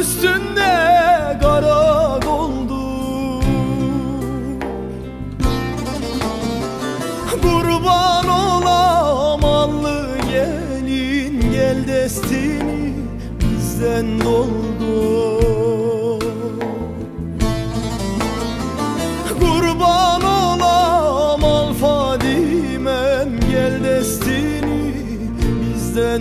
üstünde kara doldu. Kurban olam allı gelin gel destini bizden doldu. Kurban olam al gel destini bizden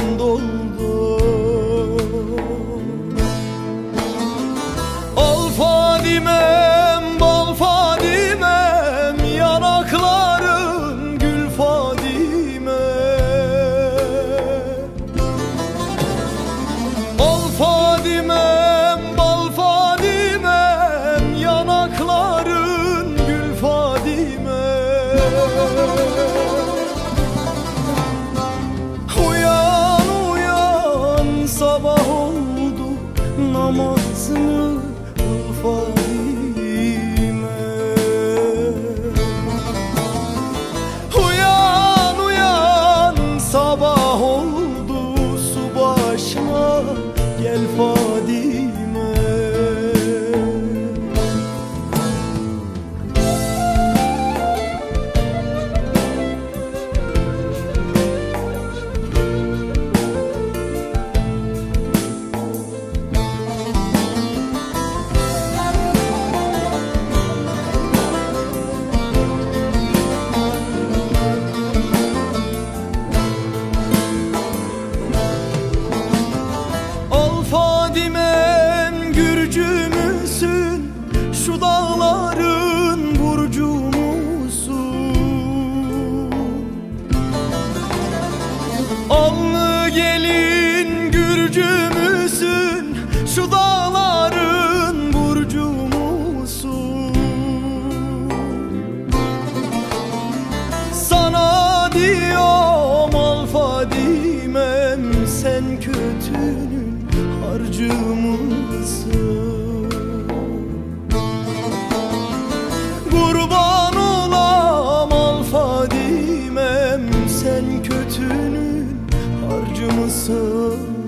Kanlı gelin gürcü müsün? Şu dağların burcu musun? Sana diyorum alfa dimem Sen kötünün harcı mısın? Kurban yabancı?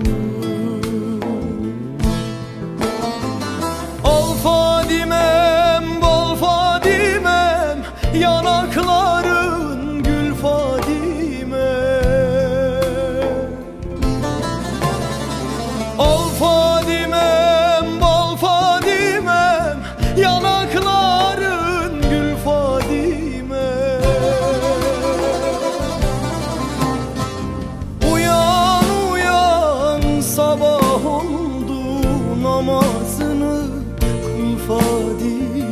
namazını kıl Fatih